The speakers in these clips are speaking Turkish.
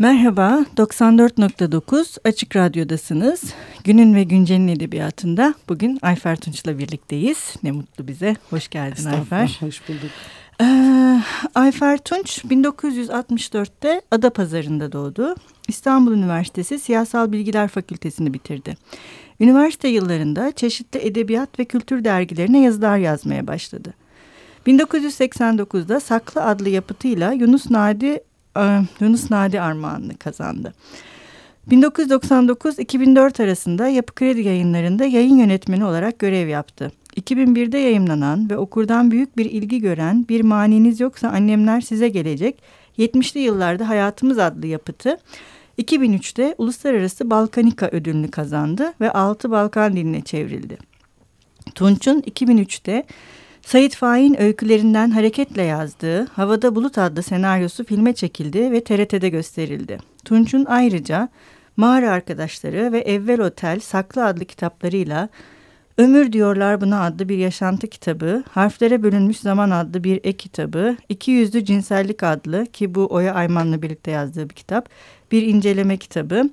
Merhaba, 94.9 Açık Radyo'dasınız. Günün ve Güncel'in edebiyatında bugün Ayfer Tunç'la birlikteyiz. Ne mutlu bize. Hoş geldin Ayfer. Hoş bulduk. Ee, Ayfer Tunç 1964'te Adapazarı'nda doğdu. İstanbul Üniversitesi Siyasal Bilgiler Fakültesini bitirdi. Üniversite yıllarında çeşitli edebiyat ve kültür dergilerine yazılar yazmaya başladı. 1989'da Saklı adlı yapıtıyla Yunus Nadi Yunus Nadi Armağanını kazandı. 1999-2004 arasında Yapı Kredi yayınlarında yayın yönetmeni olarak görev yaptı. 2001'de yayımlanan ve okurdan büyük bir ilgi gören Bir Maniniz Yoksa Annemler Size Gelecek 70'li yıllarda Hayatımız adlı yapıtı 2003'te Uluslararası Balkanika ödülünü kazandı ve altı Balkan diline çevrildi. Tunç'un 2003'te Sayit Faik'in öykülerinden hareketle yazdığı Havada Bulut adlı senaryosu filme çekildi ve TRT'de gösterildi. Tunç'un ayrıca Mağara Arkadaşları ve Evvel Otel Saklı adlı kitaplarıyla Ömür Diyorlar Buna adlı bir yaşantı kitabı, Harflere Bölünmüş Zaman adlı bir ek kitabı, İki Yüzlü Cinsellik adlı ki bu Oya Ayman'la birlikte yazdığı bir kitap, bir inceleme kitabı,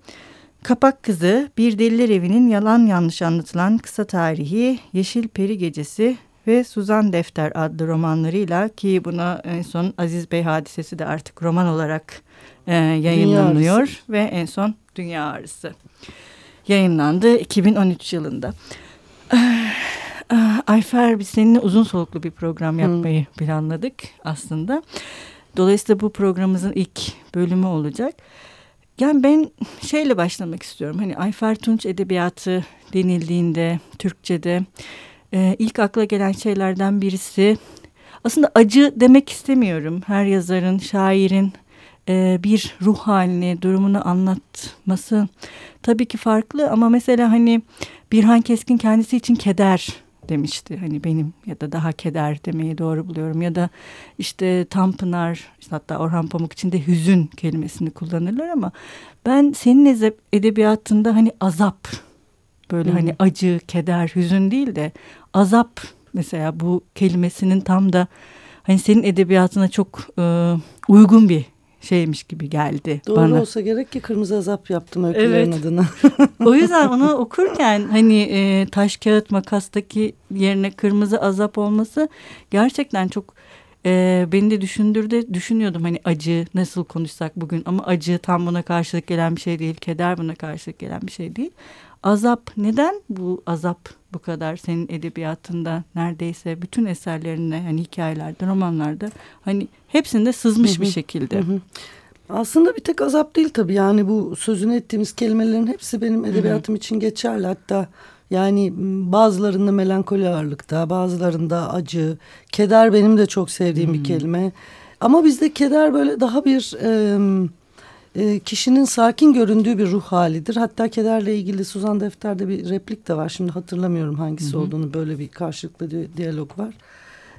Kapak Kızı, Bir Deliler Evi'nin yalan yanlış anlatılan kısa tarihi, Yeşil Peri Gecesi ve Suzan Defter adlı romanlarıyla ki buna en son Aziz Bey hadisesi de artık roman olarak e, yayınlanıyor ve en son Dünya Ağrısı yayınlandı 2013 yılında. Ayfer biz seninle uzun soluklu bir program yapmayı hmm. planladık aslında. Dolayısıyla bu programımızın ilk bölümü olacak. Yani ben şeyle başlamak istiyorum. Hani Ayfer Tunç edebiyatı denildiğinde Türkçe'de e, ilk akla gelen şeylerden birisi aslında acı demek istemiyorum. Her yazarın, şairin e, bir ruh halini, durumunu anlatması tabii ki farklı ama mesela hani Birhan Keskin kendisi için keder demişti. Hani benim ya da daha keder demeyi doğru buluyorum. Ya da işte Tanpınar işte hatta Orhan Pamuk için de hüzün kelimesini kullanırlar ama ben senin edebiyatında hani azap böyle hmm. hani acı, keder, hüzün değil de azap mesela bu kelimesinin tam da hani senin edebiyatına çok e, uygun bir şeymiş gibi geldi Doğru bana. Doğru olsa gerek ki kırmızı azap yaptım öykülerin evet. adına. o yüzden onu okurken hani e, taş kağıt makastaki yerine kırmızı azap olması gerçekten çok e, beni de düşündürdü. Düşünüyordum hani acı nasıl konuşsak bugün ama acı tam buna karşılık gelen bir şey değil. Keder buna karşılık gelen bir şey değil. Azap neden bu azap bu kadar senin edebiyatında neredeyse bütün eserlerinde hani hikayelerde romanlarda hani hepsinde sızmış bir şekilde. Aslında bir tek azap değil tabii. Yani bu sözünü ettiğimiz kelimelerin hepsi benim edebiyatım için geçerli. Hatta yani bazılarında melankoli ağırlıkta bazılarında acı. Keder benim de çok sevdiğim bir kelime. Ama bizde keder böyle daha bir... E, e, kişinin sakin göründüğü bir ruh halidir. Hatta kederle ilgili Suzan Defter'de bir replik de var. Şimdi hatırlamıyorum hangisi hı hı. olduğunu böyle bir karşılıklı di diyalog var.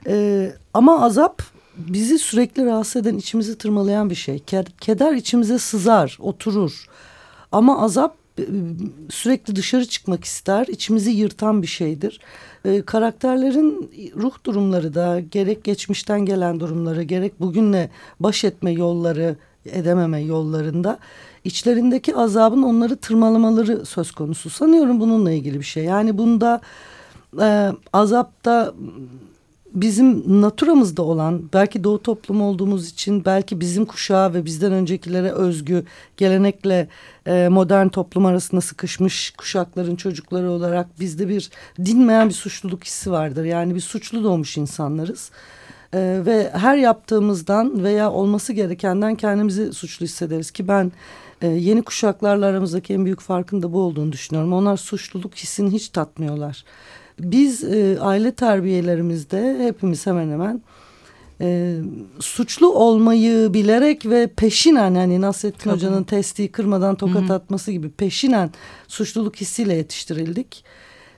E, ama azap bizi sürekli rahatsız eden, içimizi tırmalayan bir şey. Keder içimize sızar, oturur. Ama azap e, sürekli dışarı çıkmak ister, içimizi yırtan bir şeydir. Ee, karakterlerin ruh durumları da gerek geçmişten gelen durumları, gerek bugünle baş etme yolları, edememe yollarında içlerindeki azabın onları tırmalamaları söz konusu. Sanıyorum bununla ilgili bir şey. Yani bunda e, azapta bizim naturamızda olan belki doğu toplumu olduğumuz için belki bizim kuşağı ve bizden öncekilere özgü gelenekle e, modern toplum arasında sıkışmış kuşakların çocukları olarak bizde bir dinmeyen bir suçluluk hissi vardır. Yani bir suçlu doğmuş insanlarız. E, ve her yaptığımızdan veya olması gerekenden kendimizi suçlu hissederiz ki ben e, yeni kuşaklarla aramızdaki en büyük farkın da bu olduğunu düşünüyorum. Onlar suçluluk hissini hiç tatmıyorlar. Biz e, aile terbiyelerimizde hepimiz hemen hemen e, suçlu olmayı bilerek ve peşinen hani Nasrettin Tabii. Hoca'nın testiyi kırmadan tokat Hı -hı. atması gibi peşinen suçluluk hissiyle yetiştirildik.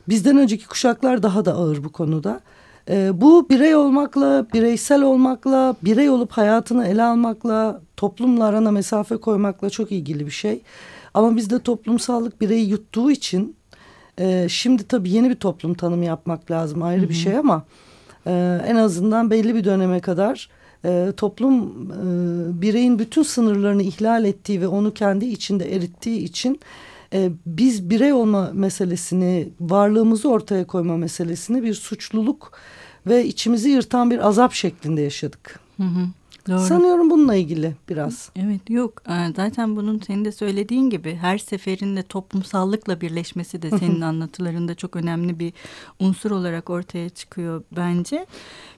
Bizden önceki kuşaklar daha da ağır bu konuda. E, bu birey olmakla, bireysel olmakla, birey olup hayatını ele almakla, toplumla arana mesafe koymakla çok ilgili bir şey. Ama bizde toplumsallık bireyi yuttuğu için e, şimdi tabii yeni bir toplum tanımı yapmak lazım ayrı Hı -hı. bir şey ama e, en azından belli bir döneme kadar e, toplum e, bireyin bütün sınırlarını ihlal ettiği ve onu kendi içinde erittiği için e, biz birey olma meselesini, varlığımızı ortaya koyma meselesini bir suçluluk ve içimizi yırtan bir azap şeklinde yaşadık. Hı hı. Doğru. Sanıyorum bununla ilgili biraz. Evet yok zaten bunun senin de söylediğin gibi her seferinde toplumsallıkla birleşmesi de senin anlatılarında çok önemli bir unsur olarak ortaya çıkıyor bence.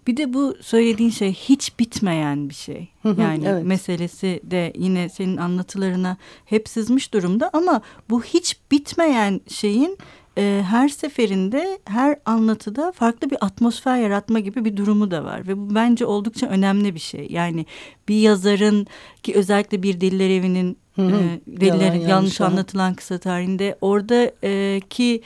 Bir de bu söylediğin şey hiç bitmeyen bir şey. Yani evet. meselesi de yine senin anlatılarına hep sızmış durumda ama bu hiç bitmeyen şeyin e, her seferinde her anlatıda farklı bir atmosfer yaratma gibi bir durumu da var ve bu bence oldukça önemli bir şey. Yani bir yazarın ki özellikle bir diller evinin hı hı. E, dillerin yanlış, yanlış anlatılan kısa tarihinde oradaki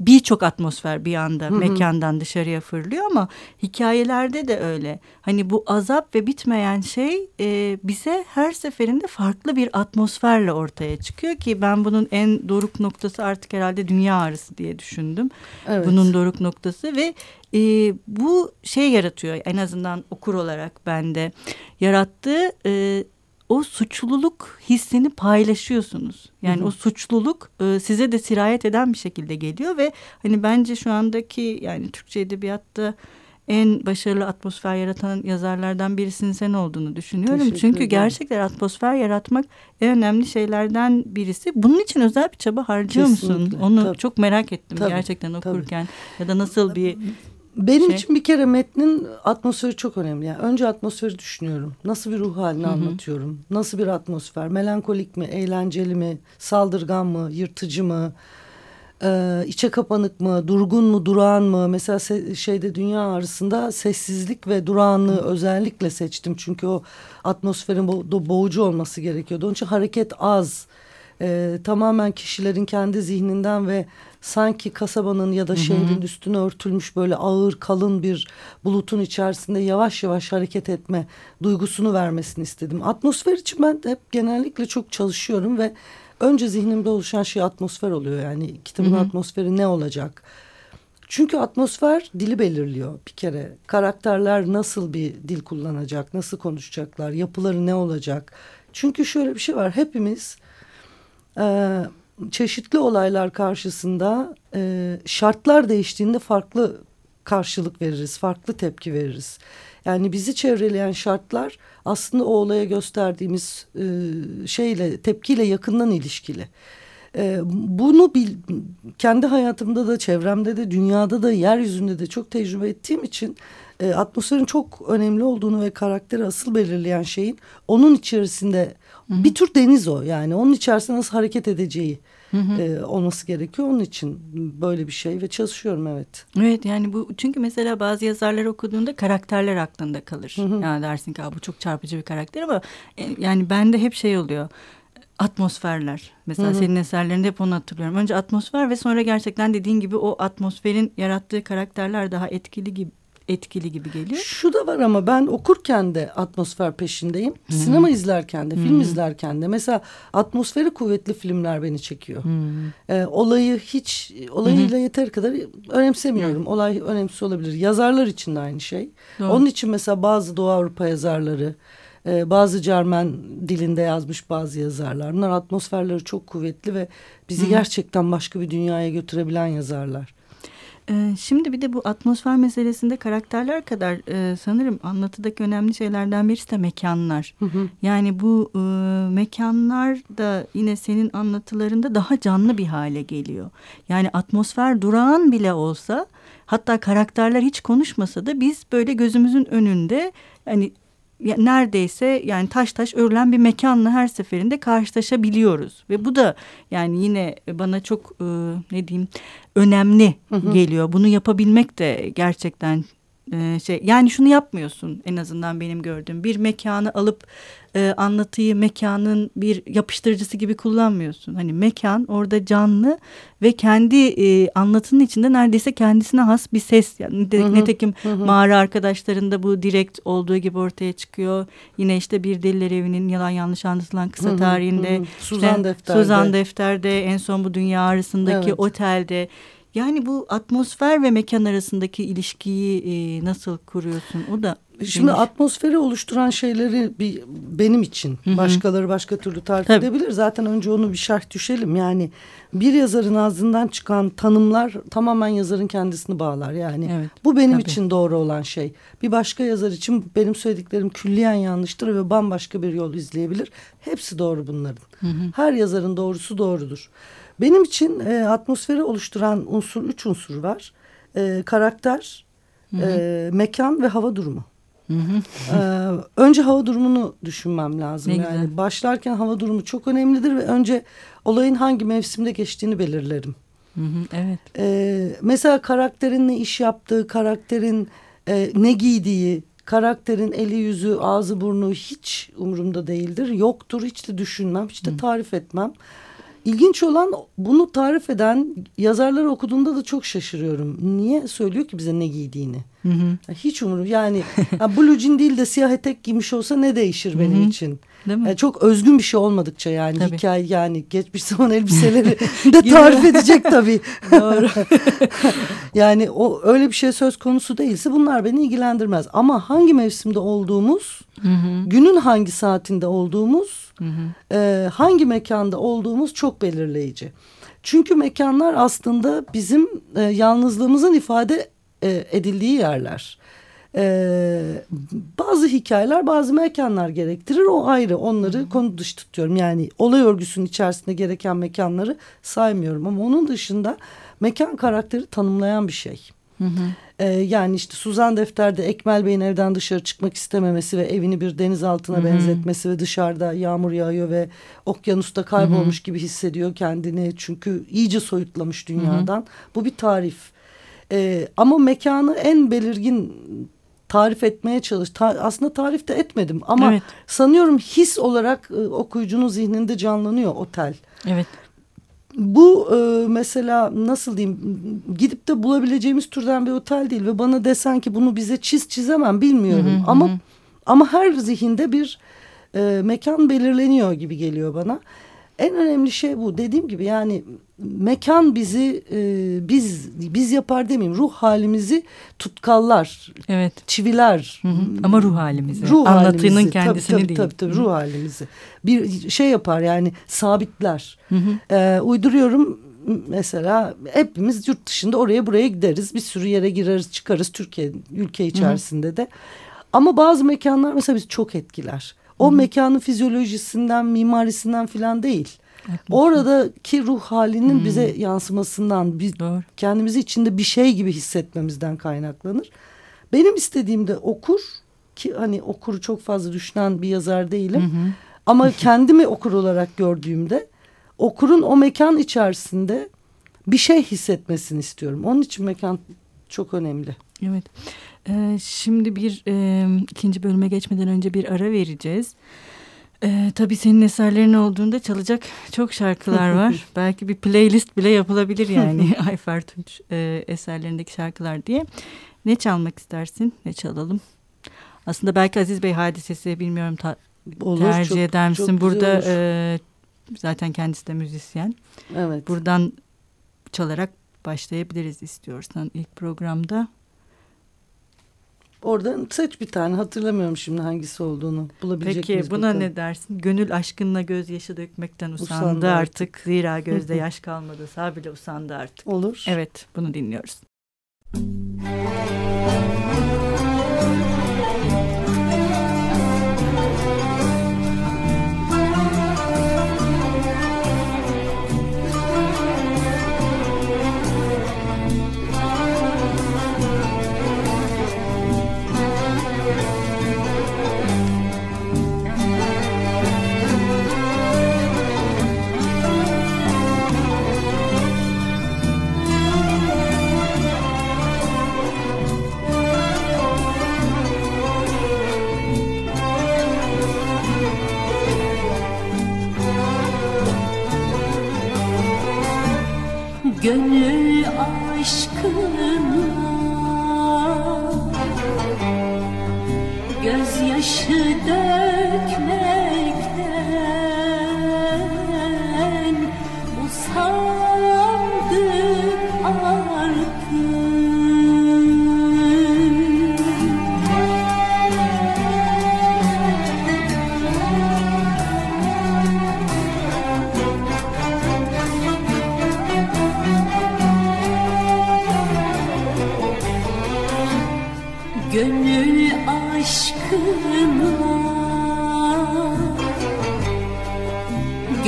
birçok atmosfer bir anda Hı -hı. mekandan dışarıya fırlıyor ama hikayelerde de öyle. Hani bu azap ve bitmeyen şey e, bize her seferinde farklı bir atmosferle ortaya çıkıyor ki ben bunun en doruk noktası artık herhalde dünya ağrısı diye düşündüm. Evet. Bunun doruk noktası ve e, bu şey yaratıyor en azından okur olarak bende yarattığı e, o suçluluk hissini paylaşıyorsunuz. Yani hı hı. o suçluluk e, size de sirayet eden bir şekilde geliyor ve hani bence şu andaki yani Türkçe edebiyatta en başarılı atmosfer yaratan yazarlardan birisinin sen olduğunu düşünüyorum. Çünkü gerçekten atmosfer yaratmak en önemli şeylerden birisi. Bunun için özel bir çaba harcıyor Kesinlikle. musun? Onu Tabii. çok merak ettim Tabii. gerçekten okurken. Tabii. Ya da nasıl bir benim şey. için bir kere metnin atmosferi çok önemli. Yani önce atmosferi düşünüyorum. Nasıl bir ruh halini Hı-hı. anlatıyorum? Nasıl bir atmosfer? Melankolik mi, eğlenceli mi, saldırgan mı, yırtıcı mı? Ee, içe kapanık mı, durgun mu, durağan mı? Mesela se- şeyde dünya arasında sessizlik ve durağanlığı Hı. özellikle seçtim. Çünkü o atmosferin bo- boğucu olması gerekiyordu. Onun için hareket az. Ee, tamamen kişilerin kendi zihninden ve sanki kasabanın ya da şehrin hı hı. üstüne örtülmüş böyle ağır kalın bir bulutun içerisinde yavaş yavaş hareket etme duygusunu vermesini istedim. Atmosfer için ben hep genellikle çok çalışıyorum ve önce zihnimde oluşan şey atmosfer oluyor. Yani kitabın hı hı. atmosferi ne olacak? Çünkü atmosfer dili belirliyor bir kere. Karakterler nasıl bir dil kullanacak, nasıl konuşacaklar, yapıları ne olacak? Çünkü şöyle bir şey var. Hepimiz e, çeşitli olaylar karşısında e, şartlar değiştiğinde farklı karşılık veririz, farklı tepki veririz. Yani bizi çevreleyen şartlar aslında o olaya gösterdiğimiz e, şeyle, tepkiyle yakından ilişkili. E, bunu bil, kendi hayatımda da, çevremde de, dünyada da, yeryüzünde de çok tecrübe ettiğim için e, atmosferin çok önemli olduğunu ve karakteri asıl belirleyen şeyin onun içerisinde Hı bir tür deniz o yani onun içerisinde nasıl hareket edeceği hı hı. E, olması gerekiyor. Onun için böyle bir şey ve çalışıyorum evet. Evet yani bu çünkü mesela bazı yazarlar okuduğunda karakterler aklında kalır. Hı hı. Yani dersin ki bu çok çarpıcı bir karakter ama e, yani bende hep şey oluyor atmosferler. Mesela hı hı. senin eserlerinde hep onu hatırlıyorum. Önce atmosfer ve sonra gerçekten dediğin gibi o atmosferin yarattığı karakterler daha etkili gibi etkili gibi geliyor. Şu da var ama ben okurken de atmosfer peşindeyim. Hmm. Sinema izlerken de, hmm. film izlerken de. Mesela atmosferi kuvvetli filmler beni çekiyor. Hmm. Ee, olayı hiç, olayıyla hmm. yeter kadar önemsemiyorum. Hmm. Olay önemsiz olabilir. Yazarlar için de aynı şey. Doğru. Onun için mesela bazı Doğu Avrupa yazarları, e, bazı Cermen dilinde yazmış bazı yazarlar. Bunlar atmosferleri çok kuvvetli ve bizi hmm. gerçekten başka bir dünyaya götürebilen yazarlar. Ee, şimdi bir de bu atmosfer meselesinde karakterler kadar e, sanırım anlatıdaki önemli şeylerden birisi de mekanlar. Hı hı. Yani bu e, mekanlar da yine senin anlatılarında daha canlı bir hale geliyor. Yani atmosfer durağan bile olsa hatta karakterler hiç konuşmasa da biz böyle gözümüzün önünde hani neredeyse yani taş taş örülen bir mekanla her seferinde karşılaşabiliyoruz ve bu da yani yine bana çok e, ne diyeyim önemli hı hı. geliyor. Bunu yapabilmek de gerçekten e, şey yani şunu yapmıyorsun en azından benim gördüğüm bir mekanı alıp e, anlatıyı mekanın bir yapıştırıcısı gibi kullanmıyorsun. Hani mekan orada canlı ve kendi e, anlatının içinde neredeyse kendisine has bir ses. Yani hı hı, netekim hı. mağara arkadaşlarında bu direkt olduğu gibi ortaya çıkıyor. Yine işte bir deliler evinin yalan yanlış anlatılan kısa tarihinde. Hı hı. Suzan işte, Defter'de. Suzan Defter'de en son bu dünya arasındaki evet. otelde. Yani bu atmosfer ve mekan arasındaki ilişkiyi e, nasıl kuruyorsun? O da Şimdi Geniş. atmosferi oluşturan şeyleri bir benim için Hı -hı. başkaları başka türlü tarif Tabii. edebilir. Zaten önce onu bir şerh düşelim. Yani bir yazarın ağzından çıkan tanımlar tamamen yazarın kendisini bağlar. Yani evet. bu benim Tabii. için doğru olan şey. Bir başka yazar için benim söylediklerim külliyen yanlıştır ve bambaşka bir yol izleyebilir. Hepsi doğru bunların. Hı -hı. Her yazarın doğrusu doğrudur. Benim için e, atmosferi oluşturan unsur üç unsur var. E, karakter, hı hı. E, mekan ve hava durumu. Hı hı. Ee, önce hava durumunu düşünmem lazım. Ne yani güzel. başlarken hava durumu çok önemlidir ve önce olayın hangi mevsimde geçtiğini belirlerim. Hı hı, evet. Ee, mesela karakterin ne iş yaptığı, karakterin e, ne giydiği, karakterin eli yüzü, ağzı burnu hiç umurumda değildir. Yoktur, hiç de düşünmem, hiç de tarif etmem. İlginç olan bunu tarif eden yazarları okuduğumda da çok şaşırıyorum. Niye söylüyor ki bize ne giydiğini? Hı hı. Hiç umurum yani blue jean değil de siyah etek giymiş olsa ne değişir benim hı hı. için? Değil mi? Yani çok özgün bir şey olmadıkça yani tabii. hikaye yani geçmiş zaman elbiseleri de tarif edecek tabii. Doğru. yani o öyle bir şey söz konusu değilse bunlar beni ilgilendirmez. Ama hangi mevsimde olduğumuz, hı hı. günün hangi saatinde olduğumuz, hı hı. E, hangi mekanda olduğumuz çok belirleyici. Çünkü mekanlar aslında bizim e, yalnızlığımızın ifade e, edildiği yerler. Ee, bazı hikayeler bazı mekanlar gerektirir o ayrı onları konu dışı tutuyorum yani olay örgüsünün içerisinde gereken mekanları saymıyorum ama onun dışında mekan karakteri tanımlayan bir şey. Hı hı. Ee, yani işte Suzan Defter'de Ekmel Bey'in evden dışarı çıkmak istememesi ve evini bir deniz altına hı hı. benzetmesi ve dışarıda yağmur yağıyor ve okyanusta kaybolmuş hı hı. gibi hissediyor kendini çünkü iyice soyutlamış dünyadan. Hı hı. Bu bir tarif. Ee, ama mekanı en belirgin tarif etmeye çalış. Ta, aslında tarif de etmedim ama evet. sanıyorum his olarak e, okuyucunun zihninde canlanıyor otel. Evet. Bu e, mesela nasıl diyeyim gidip de bulabileceğimiz türden bir otel değil ve bana desen ki bunu bize çiz çizemem bilmiyorum hı hı, ama hı. ama her zihinde bir e, mekan belirleniyor gibi geliyor bana. En önemli şey bu. Dediğim gibi yani mekan bizi e, biz biz yapar demeyeyim ruh halimizi tutkallar. Evet. Çiviler. Hı hı. Ama ruh halimizi. Ruh Anlatının halimizi. kendisini tabii, tabii, değil. Tabii tabii ruh halimizi. Bir şey yapar yani sabitler. Hı hı. E, uyduruyorum mesela hepimiz yurt dışında oraya buraya gideriz. Bir sürü yere gireriz çıkarız Türkiye ülke içerisinde hı hı. de. Ama bazı mekanlar mesela bizi çok etkiler. O Hı. mekanın fizyolojisinden, mimarisinden filan değil. Haklısın. Oradaki ruh halinin hmm. bize yansımasından, biz Doğru. kendimizi içinde bir şey gibi hissetmemizden kaynaklanır. Benim istediğim de okur ki hani okuru çok fazla düşünen bir yazar değilim. Hı Ama kendimi okur olarak gördüğümde okurun o mekan içerisinde bir şey hissetmesini istiyorum. Onun için mekan çok önemli. Evet. Ee, şimdi bir e, ikinci bölüme geçmeden önce bir ara vereceğiz. Ee, tabii senin eserlerin olduğunda çalacak çok şarkılar var. Belki bir playlist bile yapılabilir yani Ayfer Tunç e, eserlerindeki şarkılar diye. Ne çalmak istersin? Ne çalalım? Aslında belki Aziz Bey hadisesi bilmiyorum ta, olur, tercih çok, eder misin? Çok Burada e, zaten kendisi de müzisyen. Evet. Buradan çalarak başlayabiliriz istiyorsan ilk programda. Oradan seç bir tane hatırlamıyorum şimdi hangisi olduğunu bulabilecek Peki miyiz buna bakalım. ne dersin? Gönül aşkınla gözyaşı dökmekten usandı, usandı artık. artık. Zira gözde yaş kalmadı sağ bile usandı artık. Olur. Evet bunu dinliyoruz. Gönül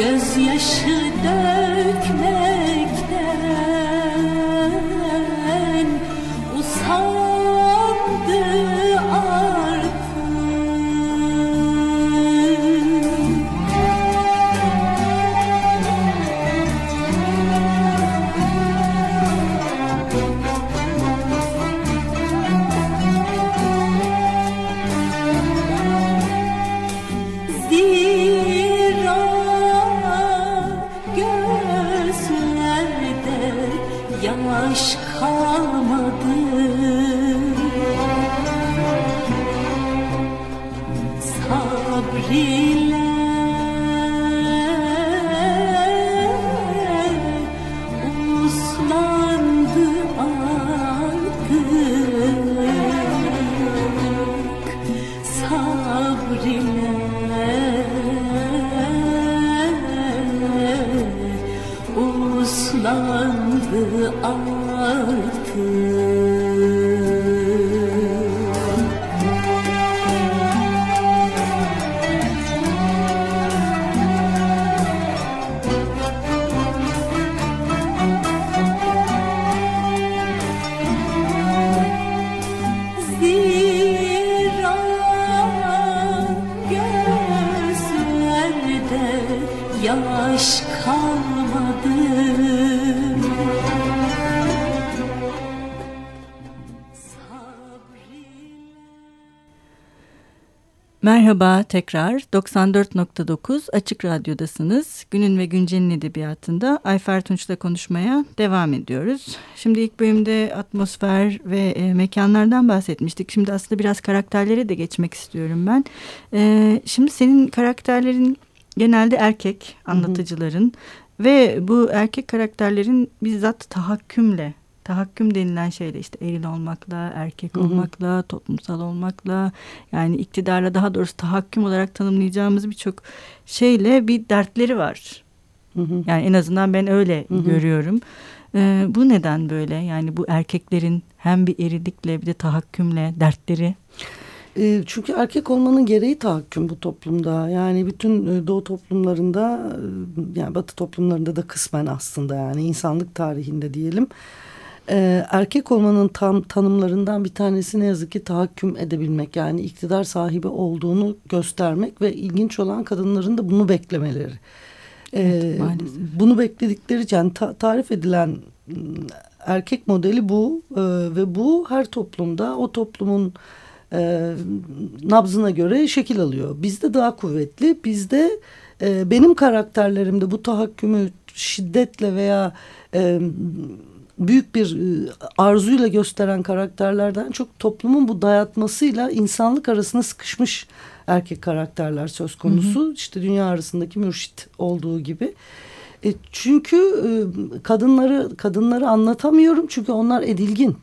gözyaşı dökmekten Merhaba tekrar 94.9 Açık Radyo'dasınız. Günün ve Güncel'in edebiyatında Ayfer Tunç'la konuşmaya devam ediyoruz. Şimdi ilk bölümde atmosfer ve e, mekanlardan bahsetmiştik. Şimdi aslında biraz karakterlere de geçmek istiyorum ben. E, şimdi senin karakterlerin genelde erkek anlatıcıların ve bu erkek karakterlerin bizzat tahakkümle tahakküm denilen şeyle işte eril olmakla, erkek Hı hı. olmakla, toplumsal olmakla yani iktidarla daha doğrusu tahakküm olarak tanımlayacağımız birçok şeyle bir dertleri var. Hı hı. Yani en azından ben öyle Hı hı. görüyorum. Ee, bu neden böyle? Yani bu erkeklerin hem bir erilikle bir de tahakkümle dertleri. E, çünkü erkek olmanın gereği tahakküm bu toplumda. Yani bütün e, doğu toplumlarında e, yani batı toplumlarında da kısmen aslında yani insanlık tarihinde diyelim. E, erkek olmanın tam tanımlarından bir tanesi ne yazık ki tahakküm edebilmek. Yani iktidar sahibi olduğunu göstermek ve ilginç olan kadınların da bunu beklemeleri. E, Evet, maalesef. bunu bekledikleri yani ta- tarif edilen m, erkek modeli bu E, ve bu her toplumda o toplumun e, nabzına göre şekil alıyor. Bizde daha kuvvetli. Bizde e, benim karakterlerimde bu tahakkümü şiddetle veya e, büyük bir e, arzuyla gösteren karakterlerden çok toplumun bu dayatmasıyla insanlık arasına sıkışmış erkek karakterler söz konusu. İşte dünya arasındaki mürşit olduğu gibi. E, çünkü e, kadınları kadınları anlatamıyorum çünkü onlar edilgin.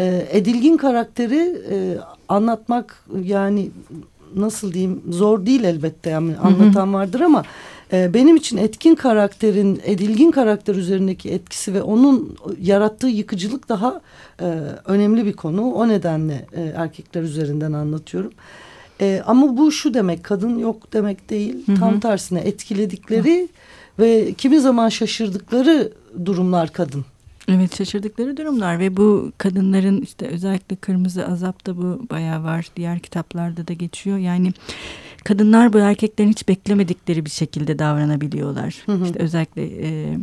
E, edilgin karakteri e, anlatmak yani nasıl diyeyim zor değil elbette yani anlatan vardır ama e, benim için etkin karakterin edilgin karakter üzerindeki etkisi ve onun yarattığı yıkıcılık daha e, önemli bir konu. O nedenle e, erkekler üzerinden anlatıyorum. E, ama bu şu demek kadın yok demek değil. Tam tersine etkiledikleri ve kimi zaman şaşırdıkları durumlar kadın. Evet şaşırdıkları durumlar ve bu kadınların işte özellikle Kırmızı Azap'ta bu bayağı var. Diğer kitaplarda da geçiyor. Yani kadınlar bu erkeklerin hiç beklemedikleri bir şekilde davranabiliyorlar. Hı hı. İşte özellikle e,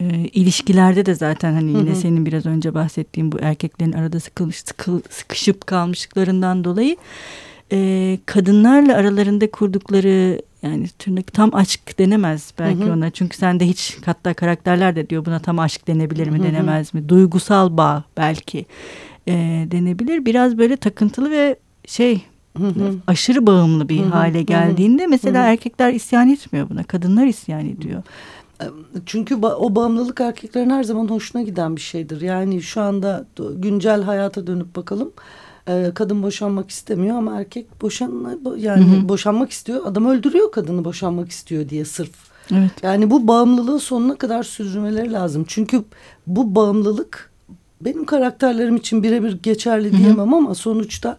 e, ilişkilerde de zaten hani yine Hı hı. senin biraz önce bahsettiğin bu erkeklerin arada sıkılmış, sıkıl, sıkışıp kalmışlıklarından dolayı e, kadınlarla aralarında kurdukları yani tırnak tam aşk denemez belki Hı hı. ona. Çünkü sende hiç hatta karakterler de diyor buna tam aşk denebilir mi Hı hı. denemez mi? Duygusal bağ belki e, denebilir. Biraz böyle takıntılı ve şey Hı hı. aşırı bağımlı bir Hı hı, hı hale hı. geldiğinde mesela Hı hı. erkekler isyan etmiyor buna. Kadınlar isyan ediyor. Çünkü ba- o bağımlılık erkeklerin her zaman hoşuna giden bir şeydir. Yani şu anda güncel hayata dönüp bakalım. Ee, kadın boşanmak istemiyor ama erkek boşan yani Hı hı. boşanmak istiyor. Adam öldürüyor kadını boşanmak istiyor diye sırf. Evet. Yani bu bağımlılığı sonuna kadar sürdürmeleri lazım. Çünkü bu bağımlılık benim karakterlerim için birebir geçerli diyemem ama sonuçta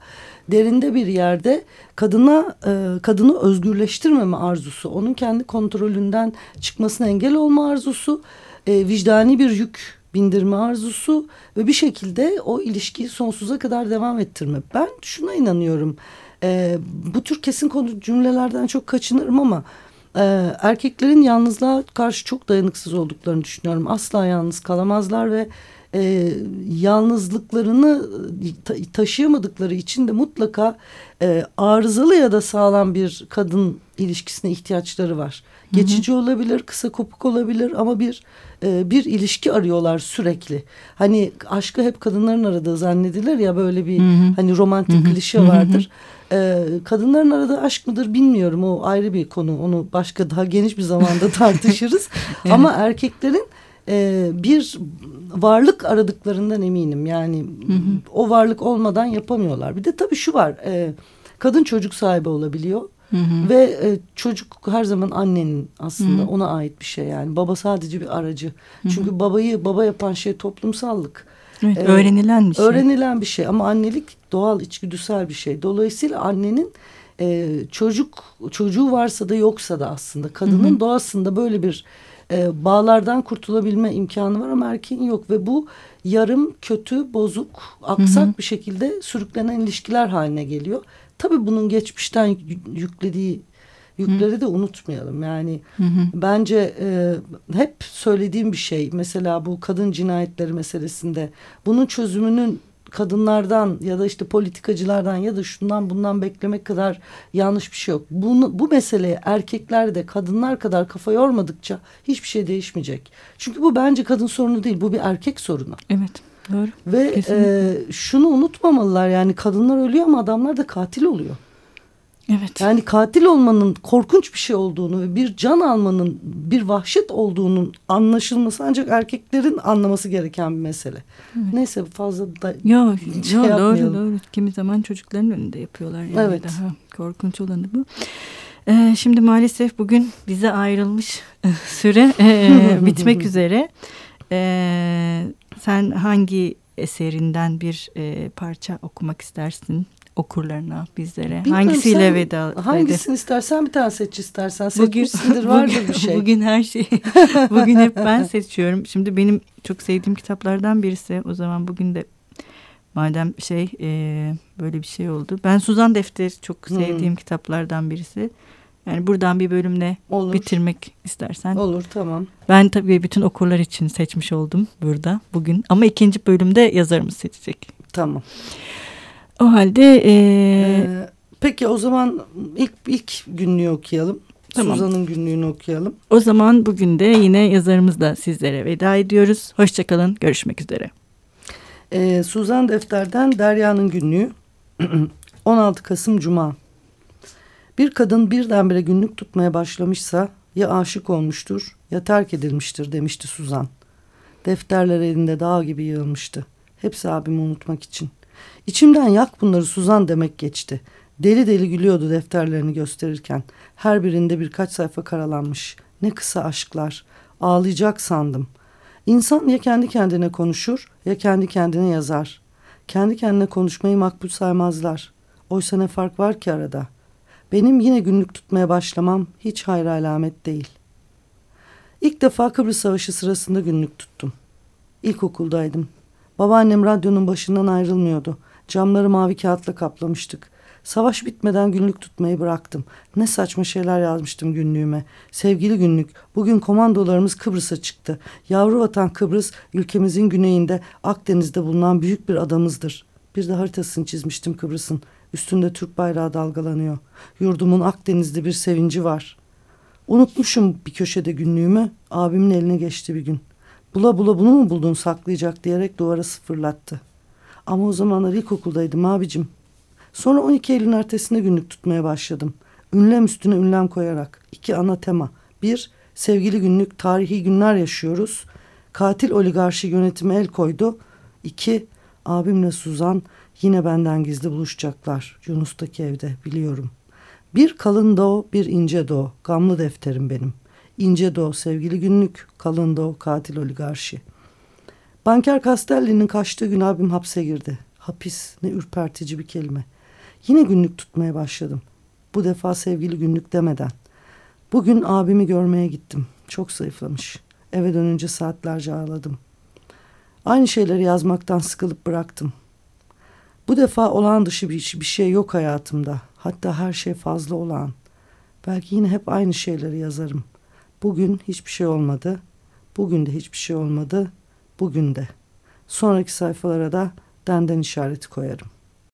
derinde bir yerde kadına e, kadını özgürleştirmeme arzusu, onun kendi kontrolünden çıkmasına engel olma arzusu, e, vicdani bir yük bindirme arzusu ve bir şekilde o ilişkiyi sonsuza kadar devam ettirme. Ben şuna inanıyorum. E, bu tür kesin konu cümlelerden çok kaçınırım ama e, erkeklerin yalnızlığa karşı çok dayanıksız olduklarını düşünüyorum. Asla yalnız kalamazlar ve e, yalnızlıklarını ta taşıyamadıkları için de mutlaka e, arızalı ya da sağlam bir kadın ilişkisine ihtiyaçları var. Hı hı. Geçici olabilir, kısa kopuk olabilir ama bir e, bir ilişki arıyorlar sürekli. Hani aşkı hep kadınların aradığı zannedilir ya böyle bir hı hı. hani romantik hı hı. klişe vardır. Hı hı. E, kadınların aradığı aşk mıdır bilmiyorum o ayrı bir konu. Onu başka daha geniş bir zamanda tartışırız. evet. Ama erkeklerin e, bir varlık aradıklarından eminim. Yani hı hı. o varlık olmadan yapamıyorlar. Bir de tabii şu var. E, kadın çocuk sahibi olabiliyor. Hı hı. Ve e, çocuk her zaman annenin aslında hı hı. ona ait bir şey yani. Baba sadece bir aracı. Hı hı. Çünkü babayı baba yapan şey toplumsallık. Evet, ee, öğrenilen bir şey. Öğrenilen bir şey ama annelik doğal içgüdüsel bir şey. Dolayısıyla annenin e, çocuk çocuğu varsa da yoksa da aslında kadının hı hı. doğasında böyle bir e, bağlardan kurtulabilme imkanı var ama erkeğin yok ve bu yarım kötü bozuk aksak hı hı. bir şekilde sürüklenen ilişkiler haline geliyor. Tabii bunun geçmişten yüklediği yükleri hı. de unutmayalım. Yani hı hı. bence e, hep söylediğim bir şey mesela bu kadın cinayetleri meselesinde bunun çözümünün kadınlardan ya da işte politikacılardan ya da şundan bundan beklemek kadar yanlış bir şey yok. Bunu, bu meseleye erkekler de kadınlar kadar kafa yormadıkça hiçbir şey değişmeyecek. Çünkü bu bence kadın sorunu değil bu bir erkek sorunu. Evet. Doğru. Ve e, şunu unutmamalılar yani kadınlar ölüyor ama adamlar da katil oluyor. Evet. Yani katil olmanın korkunç bir şey olduğunu ve bir can almanın bir vahşet olduğunun anlaşılması ancak erkeklerin anlaması gereken bir mesele. Evet. Neyse fazla da yo, şey yo, doğru doğru. Kimi zaman çocukların önünde yapıyorlar. Yani evet. Daha korkunç olanı bu. Ee, şimdi maalesef bugün bize ayrılmış süre e, bitmek üzere. Ee, sen hangi eserinden bir e, parça okumak istersin okurlarına, bizlere? Bilmiyorum, Hangisiyle sen, veda? Hangisini istersen bir tane seç istersen. Seçmişsindir vardır bugün, bir şey. Bugün her şey. bugün hep ben seçiyorum. Şimdi benim çok sevdiğim kitaplardan birisi. O zaman bugün de madem şey e, böyle bir şey oldu. Ben Suzan Defteri çok hmm. sevdiğim hmm. kitaplardan birisi. Yani buradan bir bölümle Olur. bitirmek istersen. Olur tamam. Ben tabii bütün okurlar için seçmiş oldum burada bugün. Ama ikinci bölümde yazarımız seçecek. Tamam. O halde... E... Ee, peki o zaman ilk, ilk günlüğü okuyalım. Tamam. Suzan'ın günlüğünü okuyalım. O zaman bugün de yine yazarımızla sizlere veda ediyoruz. Hoşçakalın. Görüşmek üzere. Ee, Suzan Defter'den Derya'nın günlüğü. 16 Kasım Cuma. Bir kadın birdenbire günlük tutmaya başlamışsa ya aşık olmuştur ya terk edilmiştir demişti Suzan. Defterler elinde dağ gibi yığılmıştı. Hepsi abimi unutmak için. İçimden yak bunları Suzan demek geçti. Deli deli gülüyordu defterlerini gösterirken. Her birinde birkaç sayfa karalanmış. Ne kısa aşklar. Ağlayacak sandım. İnsan ya kendi kendine konuşur ya kendi kendine yazar. Kendi kendine konuşmayı makbul saymazlar. Oysa ne fark var ki arada? Benim yine günlük tutmaya başlamam hiç hayır alamet değil. İlk defa Kıbrıs Savaşı sırasında günlük tuttum. İlkokuldaydım. Babaannem radyonun başından ayrılmıyordu. Camları mavi kağıtla kaplamıştık. Savaş bitmeden günlük tutmayı bıraktım. Ne saçma şeyler yazmıştım günlüğüme. Sevgili günlük, bugün komandolarımız Kıbrıs'a çıktı. Yavru vatan Kıbrıs, ülkemizin güneyinde Akdeniz'de bulunan büyük bir adamızdır. Bir de haritasını çizmiştim Kıbrıs'ın. Üstünde Türk bayrağı dalgalanıyor. Yurdumun Akdeniz'de bir sevinci var. Unutmuşum bir köşede günlüğümü. Abimin eline geçti bir gün. Bula bula bunu mu buldun saklayacak diyerek duvara sıfırlattı. Ama o zamanlar ilkokuldaydım abicim. Sonra 12 Eylül ertesinde günlük tutmaya başladım. Ünlem üstüne ünlem koyarak. iki ana tema. Bir, sevgili günlük tarihi günler yaşıyoruz. Katil oligarşi yönetimi el koydu. İki, abimle Suzan yine benden gizli buluşacaklar. Yunus'taki evde biliyorum. Bir kalın doğu, bir ince doğu. Gamlı defterim benim. İnce doğu, sevgili günlük. Kalın doğu, katil oligarşi. Banker Castelli'nin kaçtığı gün abim hapse girdi. Hapis ne ürpertici bir kelime. Yine günlük tutmaya başladım. Bu defa sevgili günlük demeden. Bugün abimi görmeye gittim. Çok zayıflamış. Eve dönünce saatlerce ağladım. Aynı şeyleri yazmaktan sıkılıp bıraktım. Bu defa olağan dışı bir, bir şey yok hayatımda. Hatta her şey fazla olağan. Belki yine hep aynı şeyleri yazarım. Bugün hiçbir şey olmadı. Bugün de hiçbir şey olmadı. Bugün de. Sonraki sayfalara da denden işareti koyarım.